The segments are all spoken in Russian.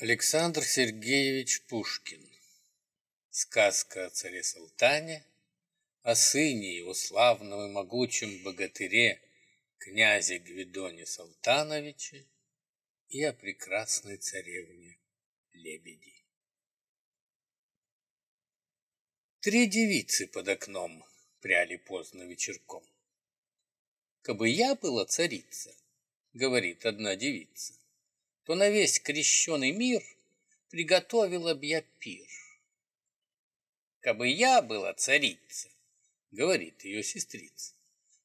Александр Сергеевич Пушкин. Сказка о царе Салтане, о сыне его славном и могучем богатыре, князе Гвидоне Салтановиче и о прекрасной царевне Лебеди. Три девицы под окном пряли поздно вечерком. «Кабы я была царица», — говорит одна девица, то на весь крещеный мир приготовила б я пир. Кабы я была царица, говорит ее сестрица,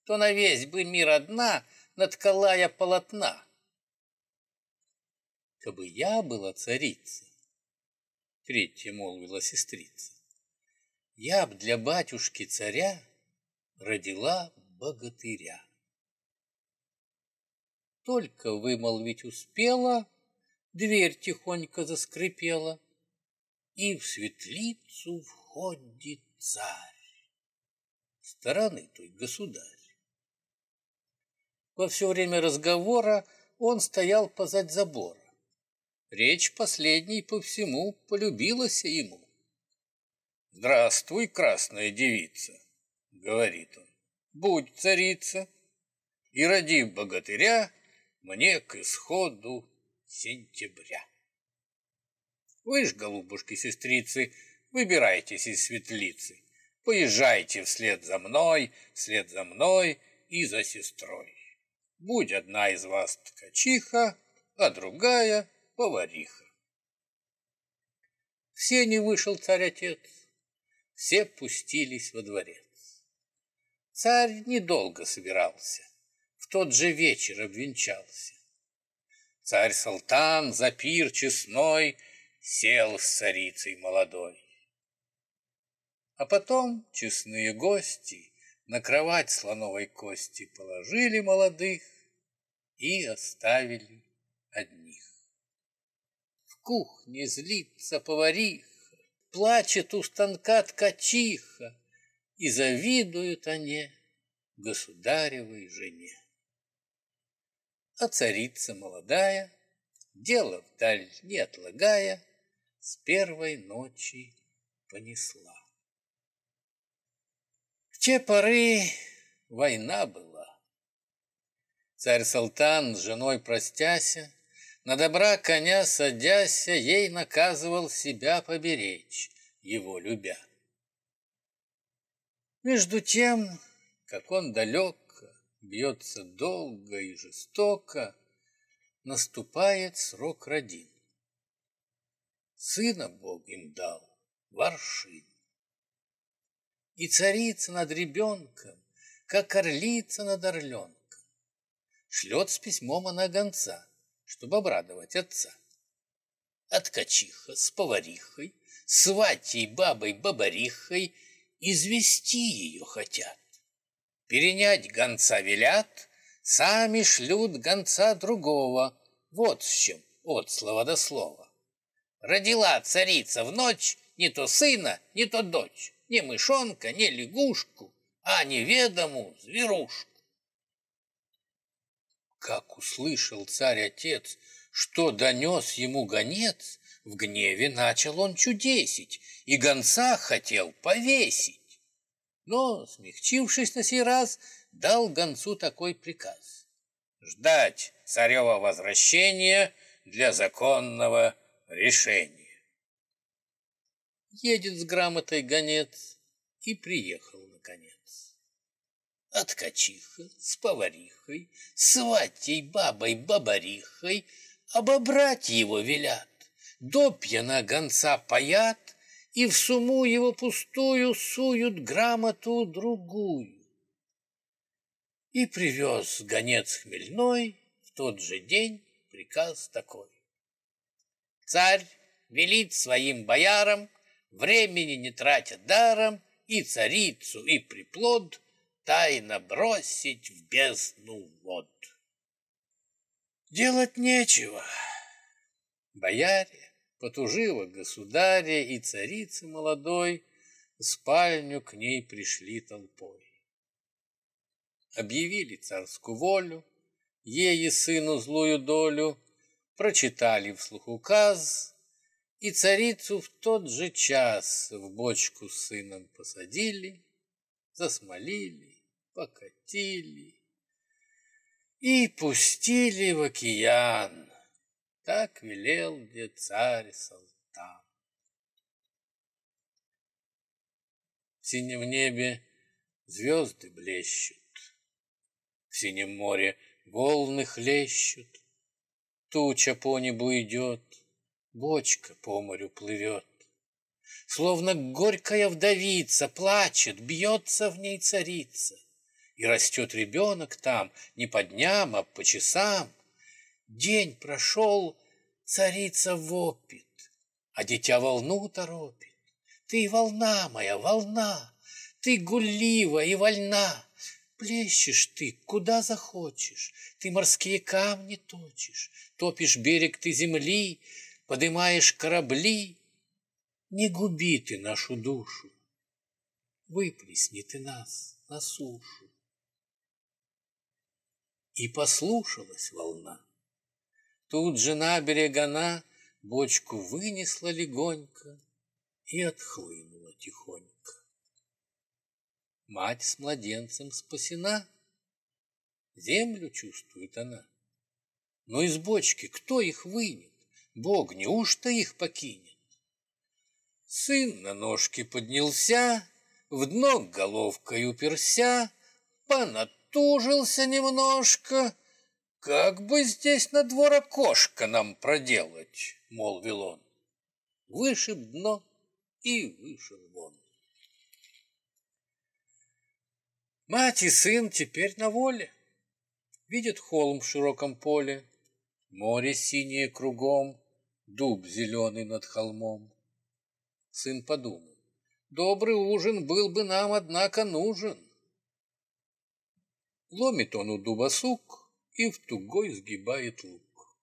то на весь бы мир одна наткала я полотна. Кабы я была царица, третья молвила сестрица, я б для батюшки царя родила богатыря. Только вымолвить успела, дверь тихонько заскрипела, и в светлицу входит царь, стороны той государь. Во все время разговора он стоял позади забора. Речь последней по всему полюбилась ему. «Здравствуй, красная девица!» — говорит он. «Будь царица, и роди богатыря мне к исходу сентября. Вы ж, голубушки-сестрицы, выбирайтесь из светлицы, поезжайте вслед за мной, вслед за мной и за сестрой. Будь одна из вас ткачиха, а другая — повариха. Все не вышел царь-отец, все пустились во дворец. Царь недолго собирался, в тот же вечер обвенчался. Царь Салтан за пир честной Сел с царицей молодой. А потом честные гости На кровать слоновой кости Положили молодых И оставили одних. В кухне злится повариха, Плачет у станка ткачиха, И завидуют они государевой жене. А царица молодая, дело вдаль не отлагая, С первой ночи понесла. В те поры война была. Царь Салтан с женой простяся, На добра коня садяся, Ей наказывал себя поберечь, его любя. Между тем, как он далек бьется долго и жестоко, наступает срок родин. Сына Бог им дал, воршин. И царица над ребенком, как орлица над орленком. Шлет с письмом она гонца, чтобы обрадовать отца. А ткачиха с поварихой, сватей бабой бабарихой извести ее хотят. Перенять гонца велят, сами шлют гонца другого. Вот с чем от слова до слова. Родила царица в ночь не то сына, не то дочь, не мышонка, не лягушку, а неведомую зверушку. Как услышал царь-отец, что донес ему гонец, в гневе начал он чудесить и гонца хотел повесить но, смягчившись на сей раз, дал гонцу такой приказ. Ждать царева возвращения для законного решения. Едет с грамотой гонец и приехал, наконец. От ткачиха с поварихой, сватей бабой бабарихой обобрать его велят. Допья на гонца паят, и в суму его пустую суют грамоту другую. И привез гонец хмельной в тот же день приказ такой. Царь велит своим боярам, времени не тратя даром, и царицу, и приплод тайно бросить в бездну вод. Делать нечего. Бояре потужила государя и царицы молодой, в спальню к ней пришли толпой. Объявили царскую волю, ей и сыну злую долю, прочитали вслух указ, и царицу в тот же час в бочку с сыном посадили, засмолили, покатили и пустили в океан. Так велел где царь Салтан. В синем небе звезды блещут, В синем море волны хлещут, Туча по небу идет, Бочка по морю плывет. Словно горькая вдовица Плачет, бьется в ней царица. И растет ребенок там Не по дням, а по часам. День прошел, царица вопит, А дитя волну торопит. Ты волна моя, волна, Ты гуллива и вольна. Плещешь ты, куда захочешь, Ты морские камни точишь, Топишь берег ты земли, Подымаешь корабли. Не губи ты нашу душу, Выплесни ты нас на сушу. И послушалась волна. Тут же на берег она Бочку вынесла легонько И отхлынула тихонько. Мать с младенцем спасена, Землю чувствует она. Но из бочки кто их вынет? Бог неужто их покинет? Сын на ножки поднялся, В дно головкой уперся, Понатужился немножко, «Как бы здесь на двор окошко нам проделать?» — молвил он. Вышиб дно и вышел вон. Мать и сын теперь на воле. Видят холм в широком поле, Море синее кругом, Дуб зеленый над холмом. Сын подумал, добрый ужин был бы нам, однако, нужен. Ломит он у дуба сук И в тугой сгибает лук.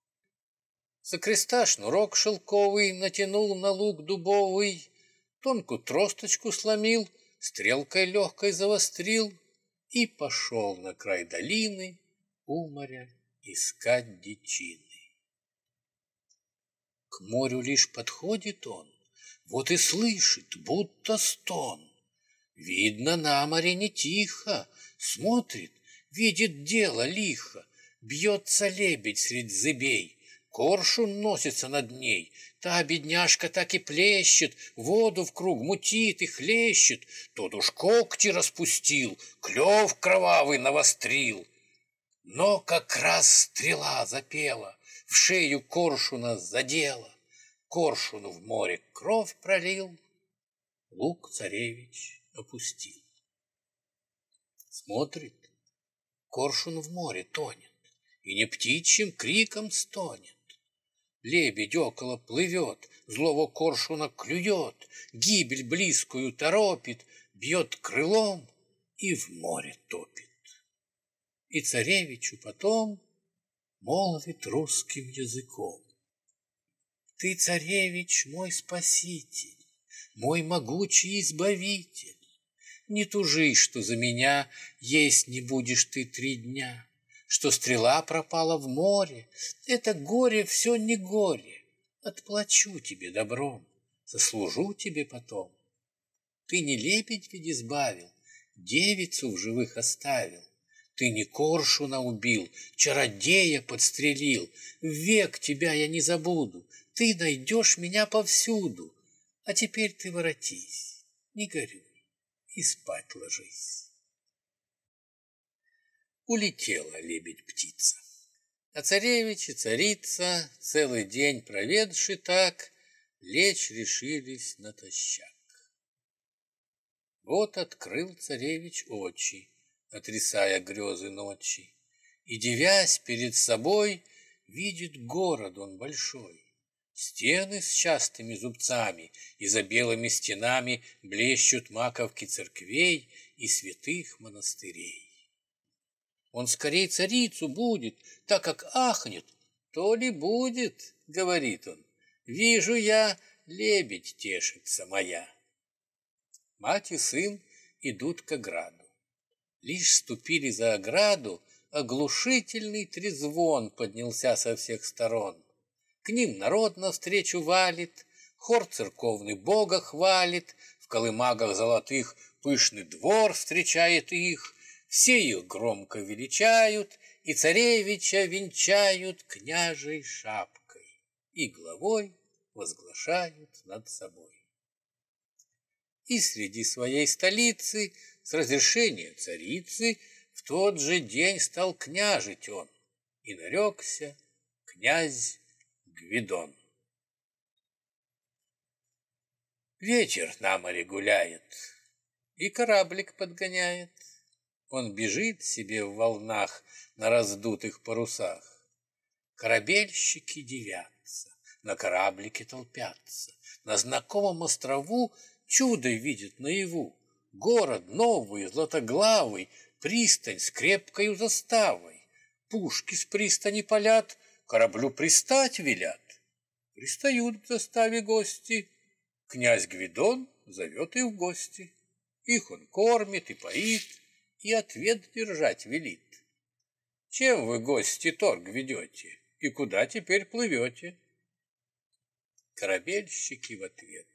За креста шнурок шелковый Натянул на лук дубовый, Тонкую тросточку сломил, Стрелкой легкой завострил — и пошел на край долины у моря искать дичины. К морю лишь подходит он, вот и слышит, будто стон. Видно, на море не тихо, смотрит, видит дело лихо. Бьется лебедь средь зыбей, коршун носится над ней, Та бедняжка так и плещет, воду в круг мутит и хлещет. Тот уж когти распустил, клев кровавый навострил. Но как раз стрела запела, в шею коршуна задела. Коршуну в море кровь пролил, лук царевич опустил. Смотрит, коршун в море тонет, и не птичьим криком стонет. Лебедь около плывет, злого коршуна клюет, Гибель близкую торопит, бьет крылом и в море топит. И царевичу потом молвит русским языком. Ты, царевич, мой спаситель, мой могучий избавитель. Не тужи, что за меня есть не будешь ты три дня что стрела пропала в море. Это горе все не горе. Отплачу тебе добром, заслужу тебе потом. Ты не лебедь ведь избавил, девицу в живых оставил. Ты не коршуна убил, чародея подстрелил. Век тебя я не забуду, ты найдешь меня повсюду. А теперь ты воротись, не горюй и спать ложись улетела лебедь-птица. А царевич и царица, целый день проведши так, лечь решились натощак. Вот открыл царевич очи, отрисая грезы ночи, и, девясь перед собой, видит город он большой. Стены с частыми зубцами и за белыми стенами блещут маковки церквей и святых монастырей. Он скорее царицу будет, так как ахнет. То ли будет, говорит он. Вижу я, лебедь тешится моя. Мать и сын идут к ограду. Лишь ступили за ограду, оглушительный трезвон поднялся со всех сторон. к ним народ навстречу валит, хор церковный Бога хвалит, в колымагах золотых пышный двор встречает их, все их громко величают и царевича венчают княжей шапкой и главой возглашают над собой. И среди своей столицы с разрешения царицы в тот же день стал княжить он и нарекся князь Гвидон. Ветер на море гуляет, и кораблик подгоняет. Он бежит себе в волнах на раздутых парусах. Корабельщики девятся, на кораблике толпятся. На знакомом острову чудо видят наяву. Город новый, златоглавый, пристань с крепкою заставой. Пушки с пристани палят, кораблю пристать велят. Пристают к заставе гости, князь Гвидон зовет их в гости. Их он кормит и поит, и ответ держать велит. Чем вы, гости, торг ведете, и куда теперь плывете? Корабельщики в ответ.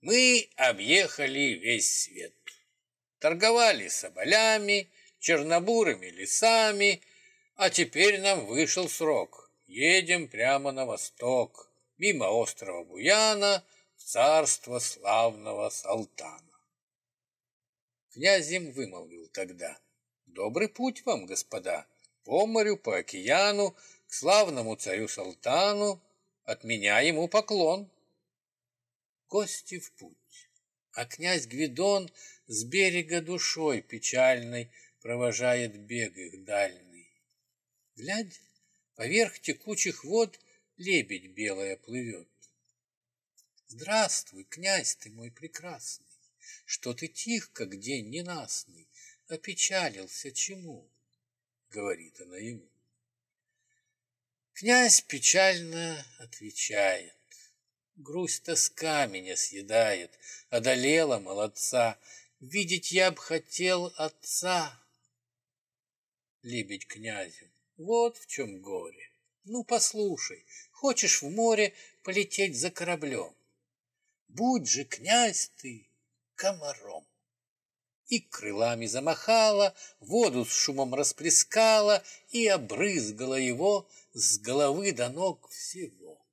Мы объехали весь свет. Торговали соболями, чернобурыми лесами, а теперь нам вышел срок. Едем прямо на восток, мимо острова Буяна, в царство славного Салтана. Князь им вымолвил тогда. Добрый путь вам, господа, по морю, по океану, к славному царю Салтану, от меня ему поклон. Гости в путь, а князь Гвидон с берега душой печальной провожает бег их дальний. Глядь, поверх текучих вод лебедь белая плывет. Здравствуй, князь ты мой прекрасный что ты тих, как день ненастный, опечалился чему? Говорит она ему. Князь печально отвечает. Грусть тоска меня съедает, одолела молодца, Видеть я б хотел отца. Лебедь князю, вот в чем горе. Ну, послушай, хочешь в море полететь за кораблем? Будь же, князь ты, комаром. И крылами замахала, воду с шумом расплескала и обрызгала его с головы до ног всего.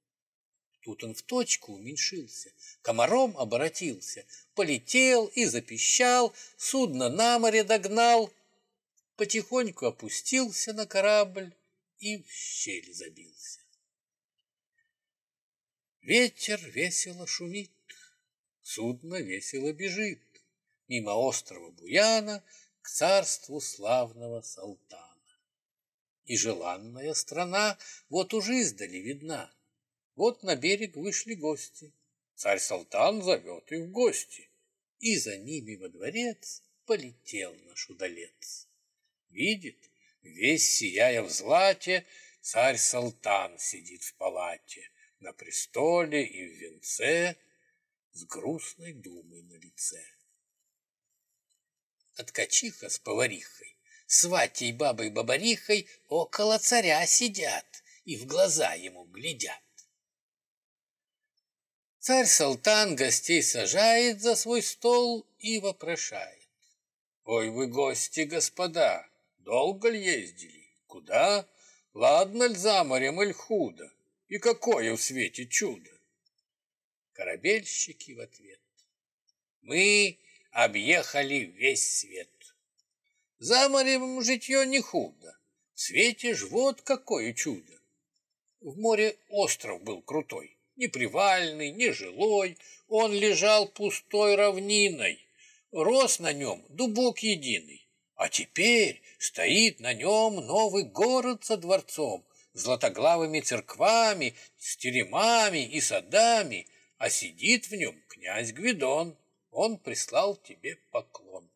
Тут он в точку уменьшился, комаром оборотился, полетел и запищал, судно на море догнал, потихоньку опустился на корабль и в щель забился. Ветер весело шумит, Судно весело бежит мимо острова Буяна к царству славного Салтана. И желанная страна вот уже издали видна. Вот на берег вышли гости. Царь Салтан зовет их в гости. И за ними во дворец полетел наш удалец. Видит, весь сияя в злате, царь Салтан сидит в палате, на престоле и в венце — с грустной думой на лице. Откачиха с поварихой, сватей бабой-бабарихой около царя сидят и в глаза ему глядят. Царь-салтан гостей сажает за свой стол и вопрошает. Ой, вы гости, господа, долго ли ездили? Куда? Ладно ль за морем, иль худо? И какое в свете чудо? Корабельщики в ответ. Мы объехали весь свет. За морем житье не худо, в свете ж вот какое чудо. В море остров был крутой, не привальный, не жилой, он лежал пустой равниной, рос на нем дубок единый. А теперь стоит на нем новый город со дворцом, златоглавыми церквами, с теремами и садами, а сидит в нем князь Гвидон. Он прислал тебе поклон.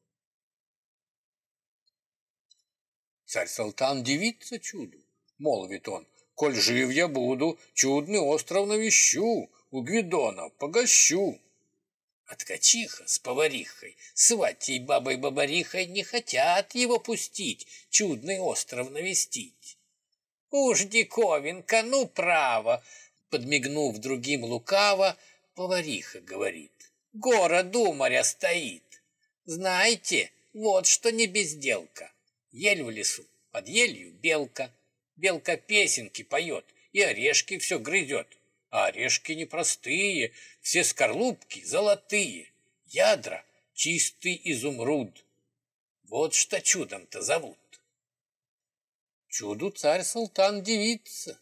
Царь Салтан дивится чуду, молвит он, коль жив я буду, чудный остров навещу, у Гвидона погощу. А ткачиха с поварихой, сватей бабой-бабарихой не хотят его пустить, чудный остров навестить. Уж диковинка, ну право, Подмигнув другим лукаво, повариха говорит. Город у моря стоит. Знаете, вот что не безделка. Ель в лесу, под елью белка. Белка песенки поет и орешки все грызет. А орешки непростые, все скорлупки золотые. Ядра — чистый изумруд. Вот что чудом-то зовут. Чуду царь-султан дивится,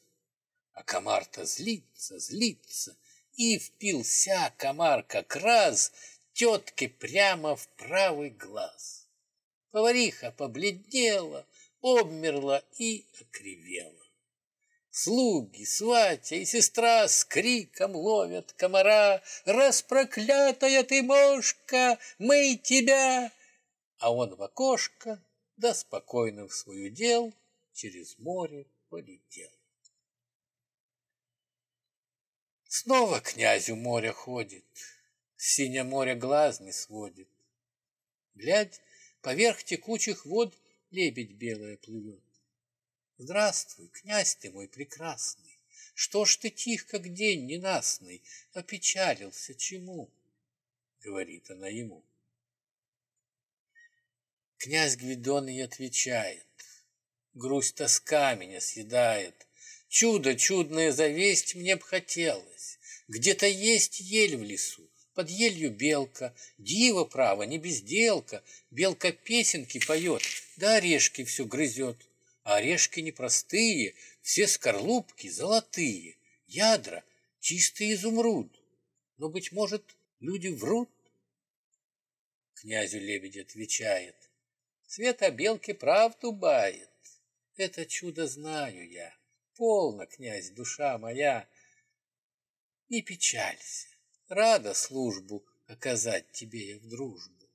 а комар-то злится, злится, и впился комар как раз тетке прямо в правый глаз. Повариха побледнела, обмерла и окривела. Слуги, сватья и сестра с криком ловят комара. «Распроклятая ты мошка, мы тебя!» А он в окошко, да спокойно в свою дел, через море полетел. Снова князю море ходит, Синее море глаз не сводит. Глядь, поверх текучих вод Лебедь белая плывет. Здравствуй, князь ты мой прекрасный, Что ж ты тих, как день ненастный, Опечалился чему? Говорит она ему. Князь Гвидон ей отвечает, Грусть тоска меня съедает, Чудо чудное завесть мне б хотелось. Где-то есть ель в лесу, под елью белка, Дива, право, не безделка, Белка песенки поет, да орешки все грызет. А орешки непростые, все скорлупки золотые, Ядра — чистый изумруд. Но, быть может, люди врут? Князю лебедь отвечает, Свет о белке правду бает. Это чудо знаю я. Полно, князь, душа моя, не печалься, рада службу оказать тебе я в дружбу.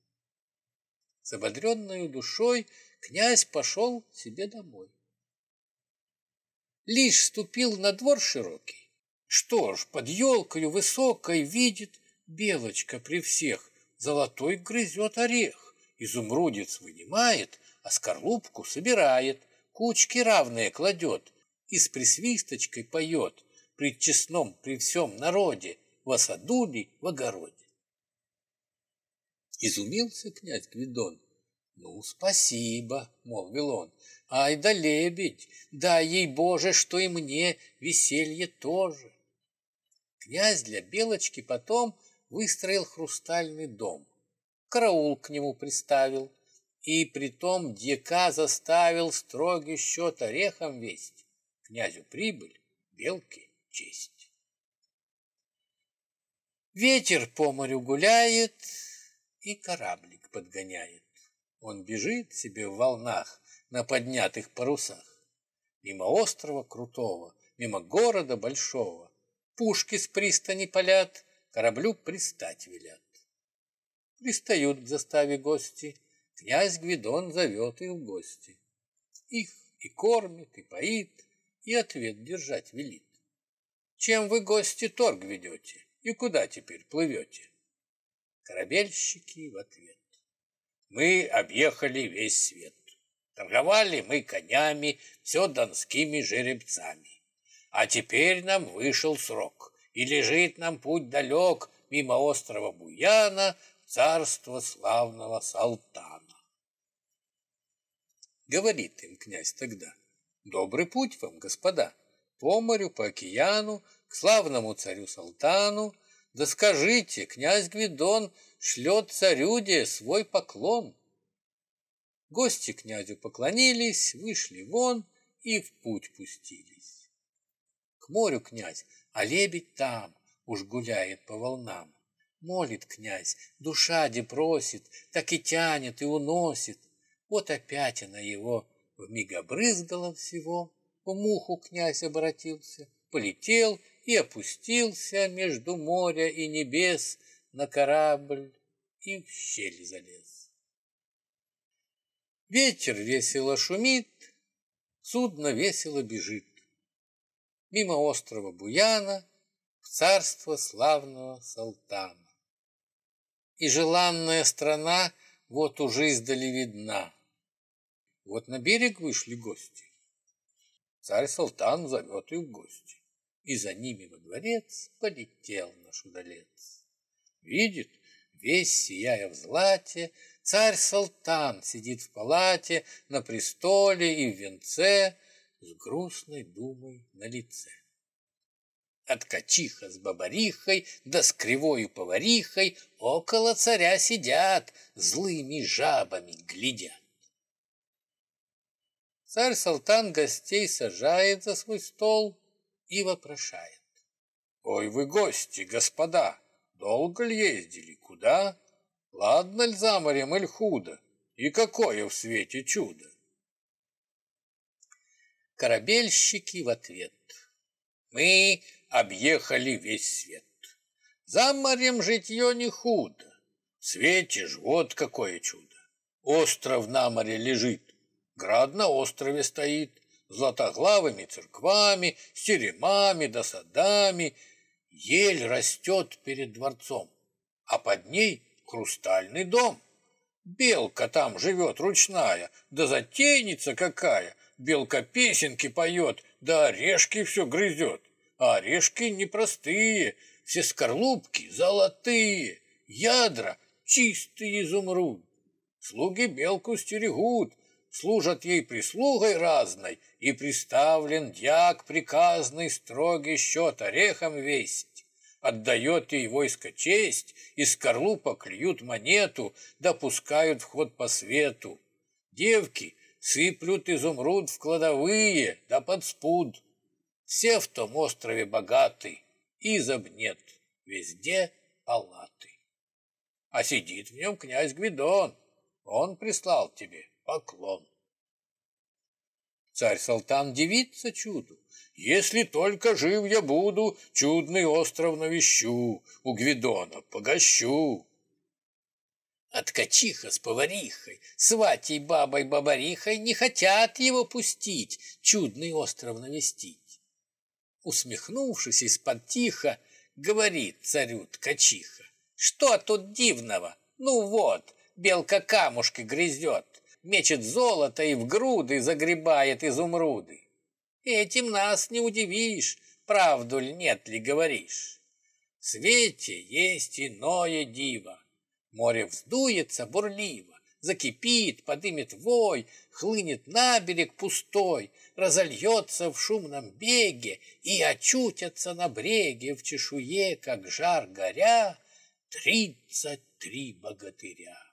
С ободренной душой князь пошел себе домой. Лишь ступил на двор широкий, что ж, под елкою высокой видит белочка при всех, золотой грызет орех, изумрудец вынимает, а скорлупку собирает, кучки равные кладет, и с присвисточкой поет при честном, при всем народе, в саду ли, в огороде. Изумился князь Гвидон. «Ну, спасибо», — молвил он. «Ай да лебедь, дай ей, Боже, что и мне веселье тоже». Князь для Белочки потом выстроил хрустальный дом. Караул к нему приставил, и притом дьяка заставил строгий счет орехом весть. Князю прибыль, белке честь. Ветер по морю гуляет и кораблик подгоняет. Он бежит себе в волнах на поднятых парусах. Мимо острова крутого, мимо города большого. Пушки с пристани палят, кораблю пристать велят. Пристают к заставе гости, князь Гвидон зовет их в гости. Их и кормит, и поит, и ответ держать велит. Чем вы, гости, торг ведете, и куда теперь плывете? Корабельщики в ответ. Мы объехали весь свет. Торговали мы конями, все донскими жеребцами. А теперь нам вышел срок, и лежит нам путь далек мимо острова Буяна в царство славного Салтана. Говорит им князь тогда, Добрый путь вам, господа, по морю, по океану, к славному царю Салтану. Да скажите, князь Гвидон шлет царюде свой поклон. Гости князю поклонились, вышли вон и в путь пустились. К морю князь, а лебедь там уж гуляет по волнам. Молит князь, душа де просит, так и тянет и уносит. Вот опять она его Вмиг обрызгало всего, в муху князь обратился, полетел и опустился между моря и небес на корабль и в щель залез. Ветер весело шумит, судно весело бежит. Мимо острова Буяна в царство славного Салтана. И желанная страна вот уже издали видна. Вот на берег вышли гости. Царь Салтан зовет их в гости. и за ними во дворец полетел наш удалец. Видит, весь сияя в злате, царь-салтан сидит в палате, на престоле и в венце с грустной думой на лице. Откачиха с бабарихой, да с кривою поварихой около царя сидят, злыми жабами глядят. Царь-салтан гостей сажает за свой стол и вопрошает. «Ой вы гости, господа, долго ли ездили, куда? Ладно ли за морем, иль худо? И какое в свете чудо?» Корабельщики в ответ. «Мы объехали весь свет. За морем житье не худо. В свете ж вот какое чудо. Остров на море лежит, град на острове стоит, златоглавыми церквами, с теремами да садами. Ель растет перед дворцом, а под ней хрустальный дом. Белка там живет ручная, да затейница какая. Белка песенки поет, да орешки все грызет. А орешки непростые, все скорлупки золотые, ядра чистый изумруд. Слуги белку стерегут, служат ей прислугой разной, и приставлен дьяк приказный строгий счет орехом весть. Отдает ей войско честь, из скорлупок льют монету, допускают вход по свету. Девки сыплют изумруд в кладовые, да под спуд. Все в том острове богаты, изоб нет, везде палаты. А сидит в нем князь Гвидон, он прислал тебе поклон. Царь-салтан дивится чуду. Если только жив я буду, чудный остров навещу, у Гвидона погощу. Откачиха с поварихой, сватей бабой бабарихой не хотят его пустить, чудный остров навестить усмехнувшись из-под тихо, говорит царю ткачиха. Что тут дивного? Ну вот, белка камушки грызет, мечет золото и в груды загребает изумруды. Этим нас не удивишь, правду ли нет ли говоришь. В свете есть иное диво, море вздуется бурливо, закипит, подымет вой, хлынет на берег пустой, разольется в шумном беге и очутятся на бреге в чешуе, как жар горя, тридцать три богатыря.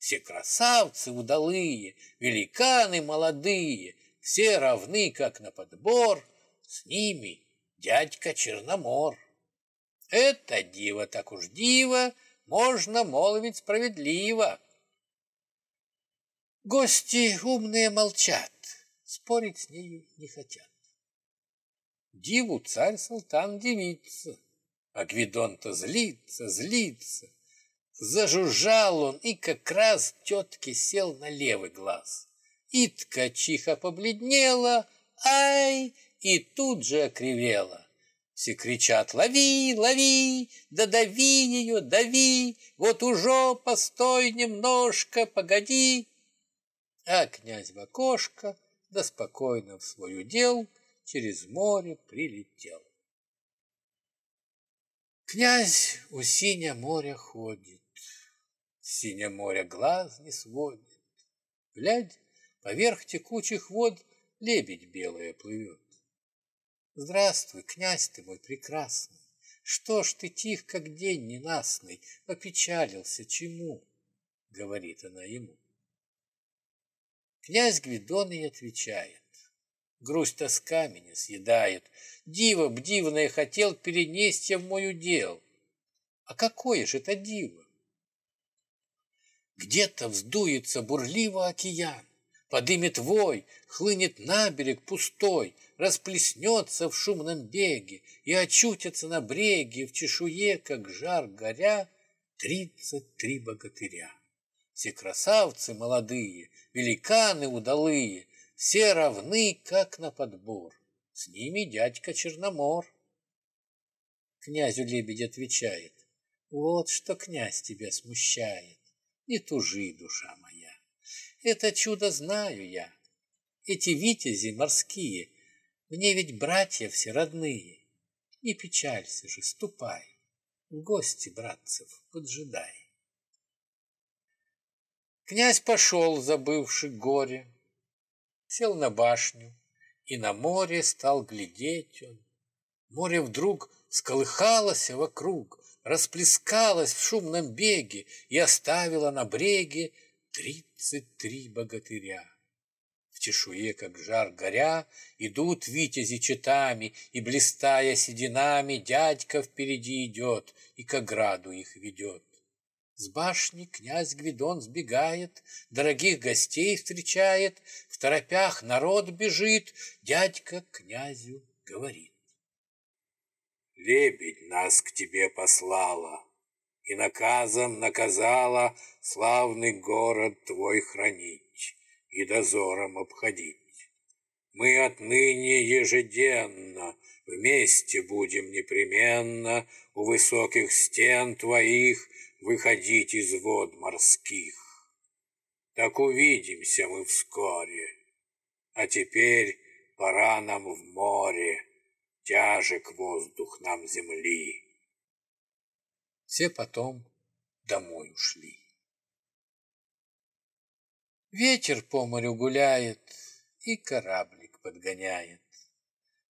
Все красавцы удалые, великаны молодые, все равны, как на подбор, с ними дядька Черномор. Это диво так уж диво, можно молвить справедливо. Гости умные молчат, спорить с нею не хотят. Диву царь-султан дивится, а Гвидон-то злится, злится. Зажужжал он и как раз тетке сел на левый глаз. И ткачиха побледнела, ай, и тут же окривела. Все кричат «Лови, лови, да дави ее, дави, вот уже постой немножко, погоди». А князь в окошко, да спокойно в свой удел, через море прилетел. Князь у синя моря ходит, Синя море глаз не сводит. Глядь, поверх текучих вод Лебедь белая плывет. Здравствуй, князь ты мой прекрасный, Что ж ты тих, как день ненастный, Опечалился чему? Говорит она ему. Князь Гвидон ей отвечает. Грусть тоска меня съедает. Диво б дивное хотел перенести в мой удел. А какое же это диво? Где-то вздуется бурливо океан, Подымет вой, хлынет на берег пустой, Расплеснется в шумном беге И очутятся на бреге В чешуе, как жар горя, Тридцать три богатыря. Все красавцы молодые, великаны удалые, все равны, как на подбор. С ними дядька Черномор. Князю лебедь отвечает, вот что князь тебя смущает. Не тужи, душа моя, это чудо знаю я. Эти витязи морские, мне ведь братья все родные. Не печалься же, ступай, гости, братцев, поджидай. Князь пошел, забывший горе, сел на башню, и на море стал глядеть он. Море вдруг сколыхалось вокруг, расплескалось в шумном беге и оставило на бреге тридцать три богатыря. В чешуе, как жар горя, идут витязи читами, и, блистая сединами, дядька впереди идет и к ограду их ведет. С башни князь Гвидон сбегает, Дорогих гостей встречает, В торопях народ бежит, Дядька князю говорит. Лебедь нас к тебе послала И наказом наказала Славный город твой хранить И дозором обходить. Мы отныне ежеденно Вместе будем непременно У высоких стен твоих выходить из вод морских. Так увидимся мы вскоре. А теперь пора нам в море, тяжек воздух нам земли. Все потом домой ушли. Ветер по морю гуляет и кораблик подгоняет.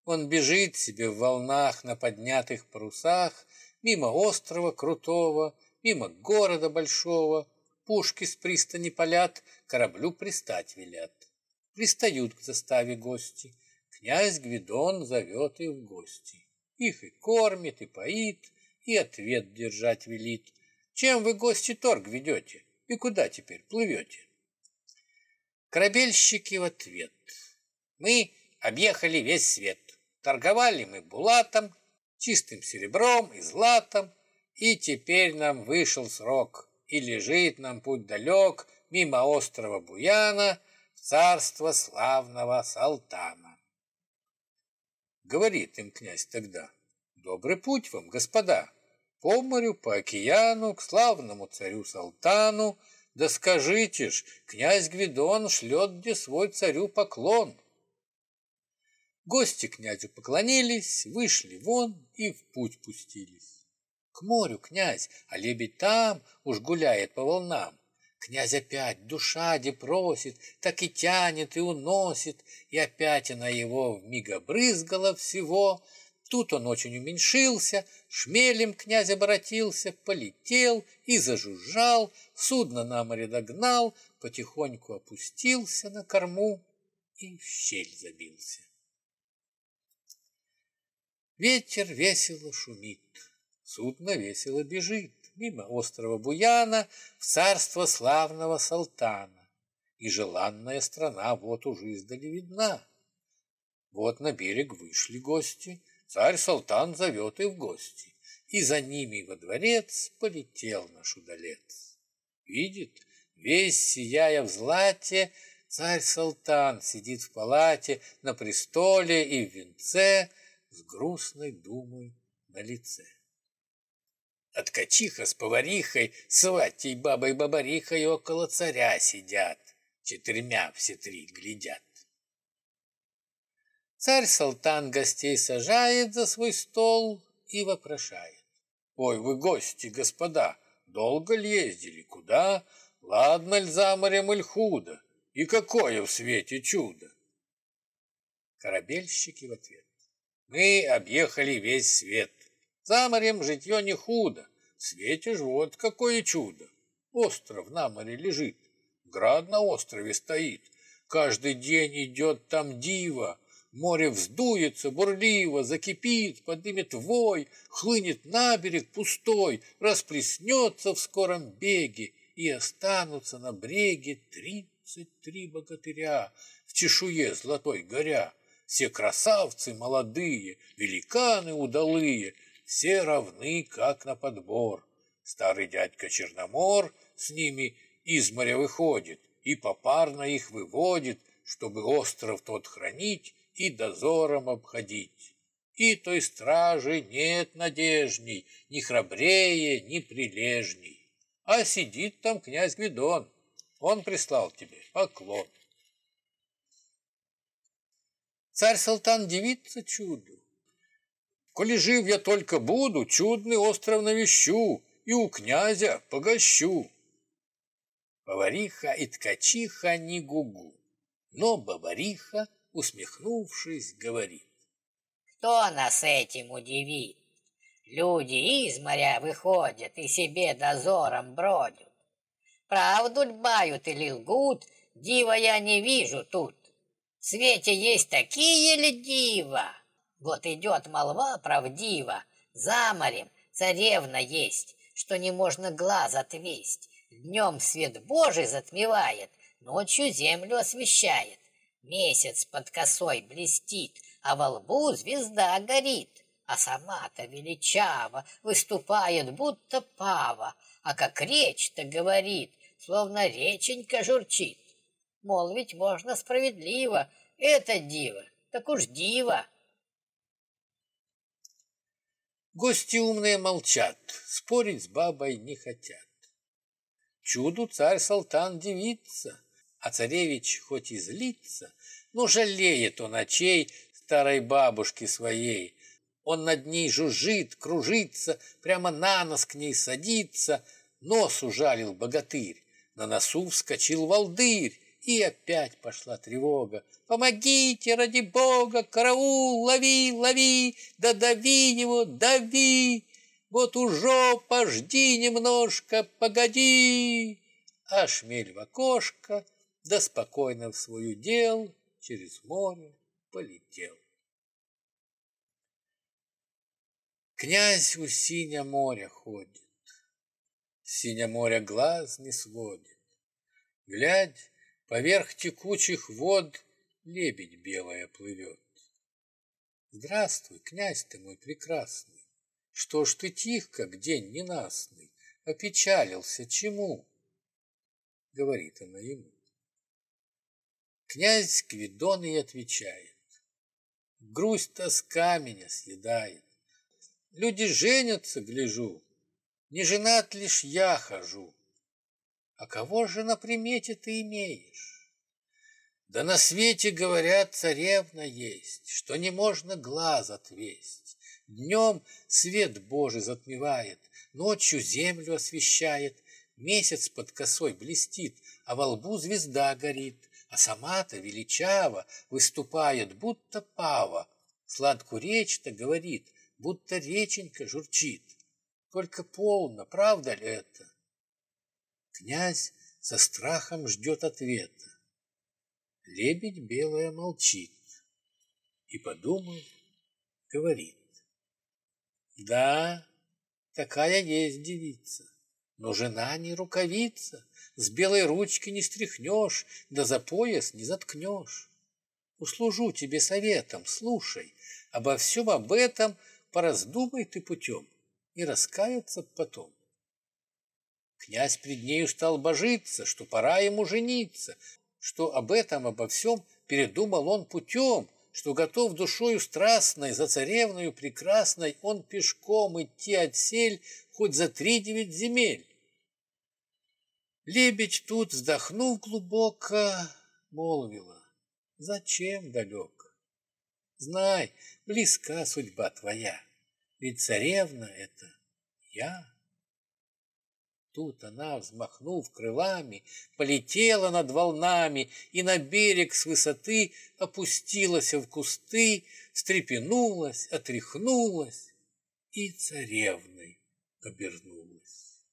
Он бежит себе в волнах на поднятых парусах мимо острова крутого, мимо города большого, пушки с пристани палят, кораблю пристать велят. Пристают к заставе гости, князь Гвидон зовет их в гости. Их и кормит, и поит, и ответ держать велит. Чем вы, гости, торг ведете, и куда теперь плывете? Корабельщики в ответ. Мы объехали весь свет. Торговали мы булатом, чистым серебром и златом, и теперь нам вышел срок, и лежит нам путь далек мимо острова Буяна в царство славного Салтана. Говорит им князь тогда, добрый путь вам, господа, по морю, по океану, к славному царю Салтану, да скажите ж, князь Гвидон шлет где свой царю поклон. Гости князю поклонились, вышли вон и в путь пустились. К морю, князь, а лебедь там уж гуляет по волнам. Князь опять душа де так и тянет и уносит, и опять она его вмиг обрызгала всего. Тут он очень уменьшился, шмелем князь обратился, полетел и зажужжал, судно на море догнал, потихоньку опустился на корму и в щель забился. Ветер весело шумит. Судно весело бежит мимо острова Буяна в царство славного Салтана. И желанная страна вот уже издали видна. Вот на берег вышли гости, царь Салтан зовет их в гости, и за ними во дворец полетел наш удалец. Видит, весь сияя в злате, царь Салтан сидит в палате на престоле и в венце с грустной думой на лице. Ткачиха с поварихой, сватей бабой-бабарихой около царя сидят, четырьмя все три глядят. Царь-салтан гостей сажает за свой стол и вопрошает. Ой, вы гости, господа, долго ли ездили, куда? Ладно ль за морем, иль худо? И какое в свете чудо? Корабельщики в ответ. Мы объехали весь свет. За морем житье не худо. Светишь, вот какое чудо. Остров на море лежит, град на острове стоит. Каждый день идет там диво, Море вздуется, бурливо, закипит, поднимет вой, хлынет на берег пустой, расплеснется в скором беге, и останутся на бреге тридцать три богатыря в чешуе золотой горя. Все красавцы молодые, великаны удалые, все равны, как на подбор. Старый дядька Черномор с ними из моря выходит и попарно их выводит, чтобы остров тот хранить и дозором обходить. И той стражи нет надежней, ни храбрее, ни прилежней. А сидит там князь Гвидон, он прислал тебе поклон. Царь Салтан дивится чуду, Коли жив я только буду, чудный остров навещу и у князя погощу. Повариха и ткачиха не гугу, но бабариха, усмехнувшись, говорит. Кто нас этим удивит? Люди из моря выходят и себе дозором бродят. Правду льбают или лгут, дива я не вижу тут. В свете есть такие ли дива? Вот идет молва правдива, за морем царевна есть, что не можно глаз отвесть. Днем свет Божий затмевает, ночью землю освещает. Месяц под косой блестит, а во лбу звезда горит а сама-то величаво выступает, будто пава, а как речь-то говорит, словно реченька журчит. Мол, ведь можно справедливо, это диво, так уж диво. Гости умные молчат, спорить с бабой не хотят. Чуду царь-салтан дивится, а царевич хоть и злится, но жалеет он очей старой бабушки своей, он над ней жужжит, кружится, прямо на нос к ней садится. Нос ужалил богатырь, на носу вскочил волдырь, и опять пошла тревога. «Помогите, ради бога! Караул! Лови, лови! Да дави его, дави! Вот уже пожди немножко, погоди!» А шмель в окошко, да спокойно в свою дел через море полетел. Князь у синя моря ходит, Синя моря глаз не сводит. Глядь, поверх текучих вод Лебедь белая плывет. Здравствуй, князь ты мой прекрасный, Что ж ты тих, как день ненастный, Опечалился чему? Говорит она ему. Князь Гвидон и отвечает. Грусть тоска меня съедает. Люди женятся, гляжу, не женат лишь я хожу. А кого же на примете ты имеешь? Да на свете, говорят, царевна есть, Что не можно глаз отвесть. Днем свет Божий затмевает, Ночью землю освещает, Месяц под косой блестит, А во лбу звезда горит, А сама-то величаво Выступает, будто пава. Сладкую речь-то говорит — будто реченька журчит. Только полно, правда ли это? Князь со страхом ждет ответа. Лебедь белая молчит и, подумав, говорит. Да, такая есть девица, но жена не рукавица, с белой ручки не стряхнешь, да за пояс не заткнешь. Услужу тебе советом, слушай, обо всем об этом пораздумай ты путем и раскаяться потом. Князь пред нею стал божиться, что пора ему жениться, что об этом, обо всем передумал он путем, что готов душою страстной за царевною прекрасной он пешком идти отсель хоть за три девять земель. Лебедь тут, вздохнув глубоко, молвила, зачем далек? Знай, близка судьба твоя, ведь царевна это я. Тут она, взмахнув крылами, полетела над волнами и на берег с высоты опустилась в кусты, встрепенулась, отряхнулась и царевной обернулась.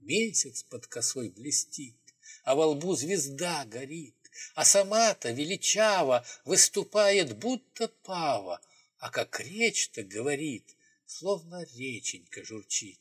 Месяц под косой блестит, а во лбу звезда горит а сама-то величаво выступает, будто пава, а как речь-то говорит, словно реченька журчит.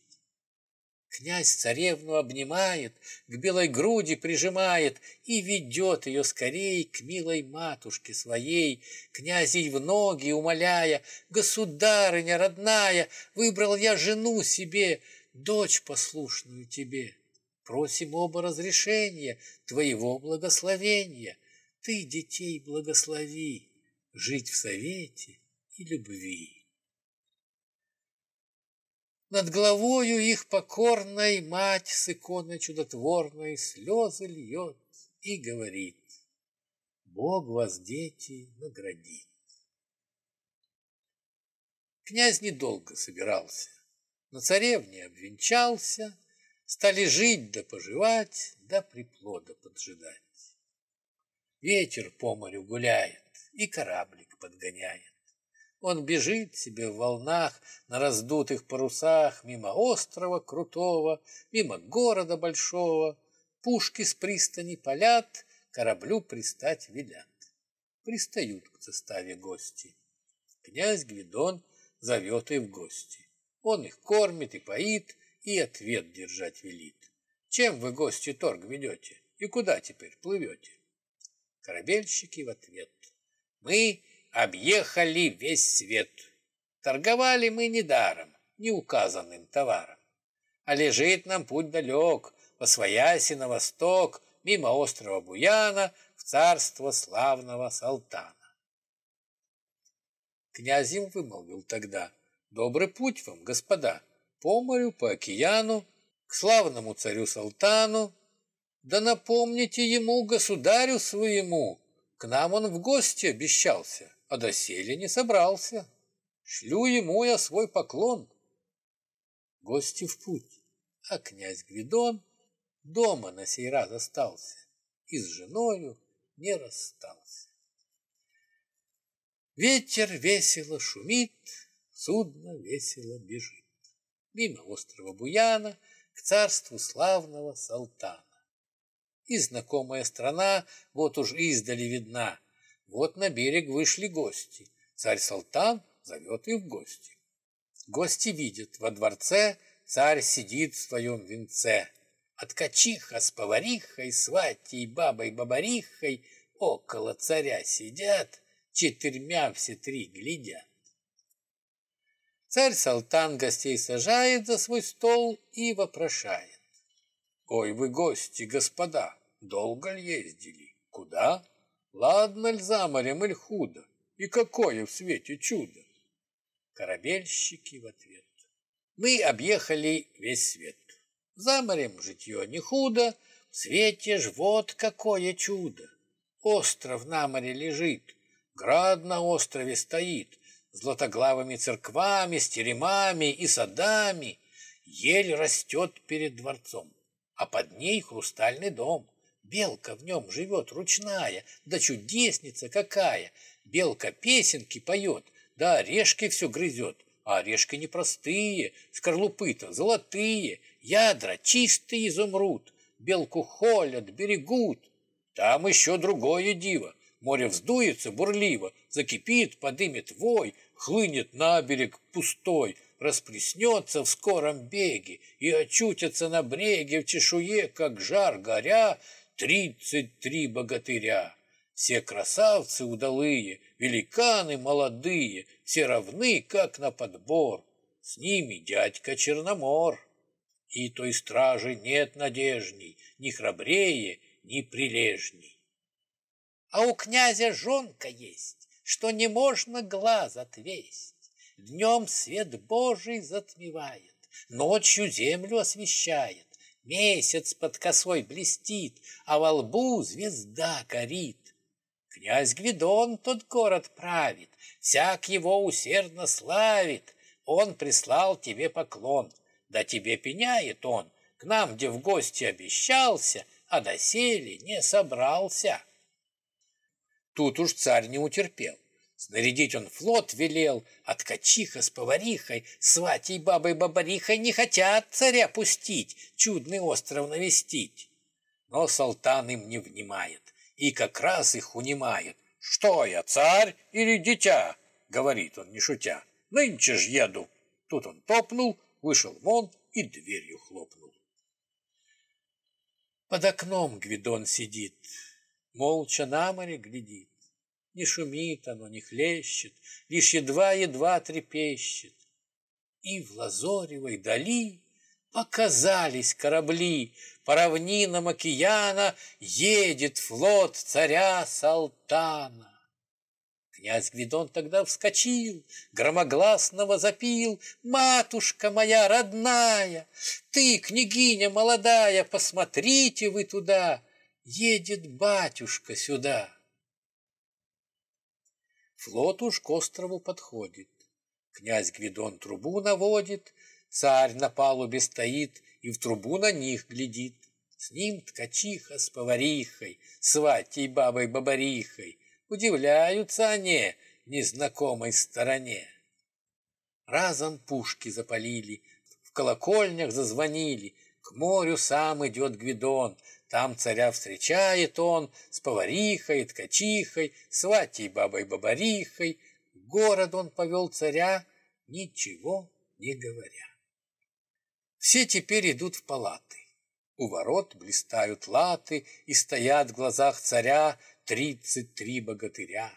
Князь царевну обнимает, к белой груди прижимает и ведет ее скорей к милой матушке своей, князей в ноги умоляя, «Государыня родная, выбрал я жену себе, дочь послушную тебе». Просим оба разрешения, твоего благословения. Ты детей благослови, жить в совете и любви. Над головою их покорной мать с иконой чудотворной слезы льет и говорит, Бог вас, дети, наградит. Князь недолго собирался. На царевне обвенчался, Стали жить да поживать, да приплода поджидать. Ветер по морю гуляет и кораблик подгоняет. Он бежит себе в волнах на раздутых парусах мимо острова крутого, мимо города большого. Пушки с пристани палят, кораблю пристать велят. Пристают к заставе гости. Князь Гвидон зовет их в гости. Он их кормит и поит, и ответ держать велит. Чем вы, гости, торг ведете? И куда теперь плывете? Корабельщики в ответ. Мы объехали весь свет. Торговали мы недаром, неуказанным товаром. А лежит нам путь далек, по свояси на восток, мимо острова Буяна, в царство славного Салтана. Князь им вымолвил тогда, «Добрый путь вам, господа, по морю, по океану, к славному царю Салтану, да напомните ему, государю своему, к нам он в гости обещался, а доселе не собрался. Шлю ему я свой поклон. Гости в путь, а князь Гвидон дома на сей раз остался и с женою не расстался. Ветер весело шумит, судно весело бежит. Мимо острова Буяна к царству славного Салтана. И знакомая страна вот уж издали видна. Вот на берег вышли гости. Царь Салтан зовет их в гости. Гости видят, во дворце царь сидит в своем венце. От качиха с поварихой, сватей, бабой-бабарихой около царя сидят, четырьмя все три глядят. Царь Салтан гостей сажает за свой стол и вопрошает. Ой, вы гости, господа, долго ли ездили? Куда? Ладно ль за морем или худо? И какое в свете чудо? Корабельщики в ответ. Мы объехали весь свет. За морем житье не худо, в свете ж вот какое чудо. Остров на море лежит, град на острове стоит, златоглавыми церквами, с теремами и садами. Ель растет перед дворцом а под ней хрустальный дом. Белка в нем живет ручная, да чудесница какая. Белка песенки поет, да орешки все грызет. А орешки непростые, скорлупы-то золотые, ядра чистый изумруд. Белку холят, берегут. Там еще другое диво. Море вздуется бурливо, закипит, подымет вой, хлынет на берег пустой, расплеснется в скором беге и очутятся на бреге в чешуе, как жар горя, тридцать три богатыря. Все красавцы удалые, великаны молодые, все равны, как на подбор. С ними дядька Черномор. И той стражи нет надежней, ни храбрее, ни прилежней. А у князя жонка есть, что не можно глаз отвесть. Днем свет Божий затмевает, ночью землю освещает. Месяц под косой блестит, а во лбу звезда горит. Князь Гвидон тот город правит, всяк его усердно славит. Он прислал тебе поклон, да тебе пеняет он, к нам, где в гости обещался, а доселе не собрался. Тут уж царь не утерпел. Снарядить он флот велел, а ткачиха с поварихой, сватей бабой-бабарихой не хотят царя пустить, чудный остров навестить. Но Салтан им не внимает и как раз их унимает. «Что я, царь или дитя?» — говорит он, не шутя. «Нынче ж еду». Тут он топнул, вышел вон и дверью хлопнул. Под окном Гвидон сидит, молча на море глядит. Не шумит оно, не хлещет, Лишь едва-едва трепещет. И в лазоревой дали Показались корабли, По равнинам океана Едет флот царя Салтана. Князь Гвидон тогда вскочил, Громогласно возопил, «Матушка моя родная, Ты, княгиня молодая, Посмотрите вы туда, Едет батюшка сюда». Флот уж к острову подходит. Князь Гвидон трубу наводит, царь на палубе стоит и в трубу на них глядит. С ним ткачиха с поварихой, сватей бабой-бабарихой. Удивляются они незнакомой стороне. Разом пушки запалили, в колокольнях зазвонили, К морю сам идет Гвидон, там царя встречает он С поварихой, ткачихой, сватей бабой-бабарихой. Город он повел царя, ничего не говоря. Все теперь идут в палаты. У ворот блистают латы, и стоят в глазах царя тридцать три богатыря.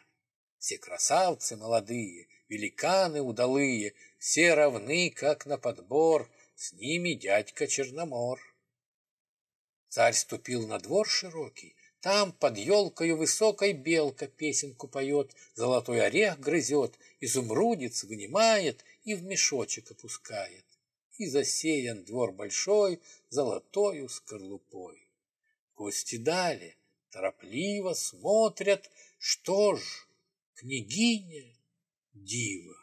Все красавцы молодые, великаны удалые, все равны, как на подбор, с ними дядька Черномор. Царь ступил на двор широкий, там под елкою высокой белка песенку поет, золотой орех грызет, изумрудец вынимает и в мешочек опускает и засеян двор большой золотою скорлупой. Гости дали, торопливо смотрят, что ж, княгиня дива.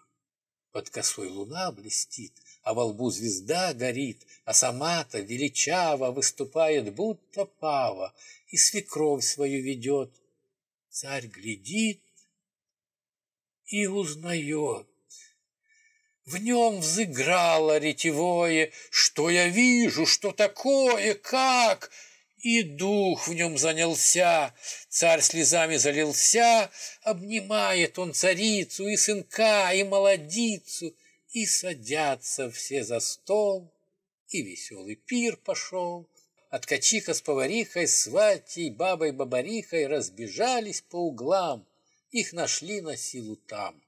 Под косой луна блестит, а во лбу звезда горит, а сама-то величаво выступает, будто пава, и свекровь свою ведет. Царь глядит и узнает. В нем взыграло ретевое, что я вижу, что такое, как, и дух в нем занялся. Царь слезами залился, обнимает он царицу и сынка, и молодицу, и садятся все за стол, и веселый пир пошел. От качиха с поварихой, сватей, бабой-бабарихой разбежались по углам, их нашли на силу там.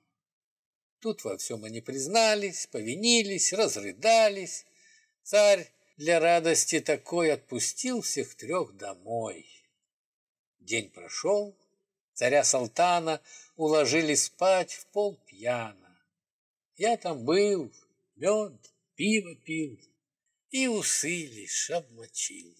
Тут во всем они признались, повинились, разрыдались. Царь для радости такой отпустил всех трех домой. День прошел, царя Салтана уложили спать в пол пьяно. Я там был, мед, пиво пил и усы лишь обмочил.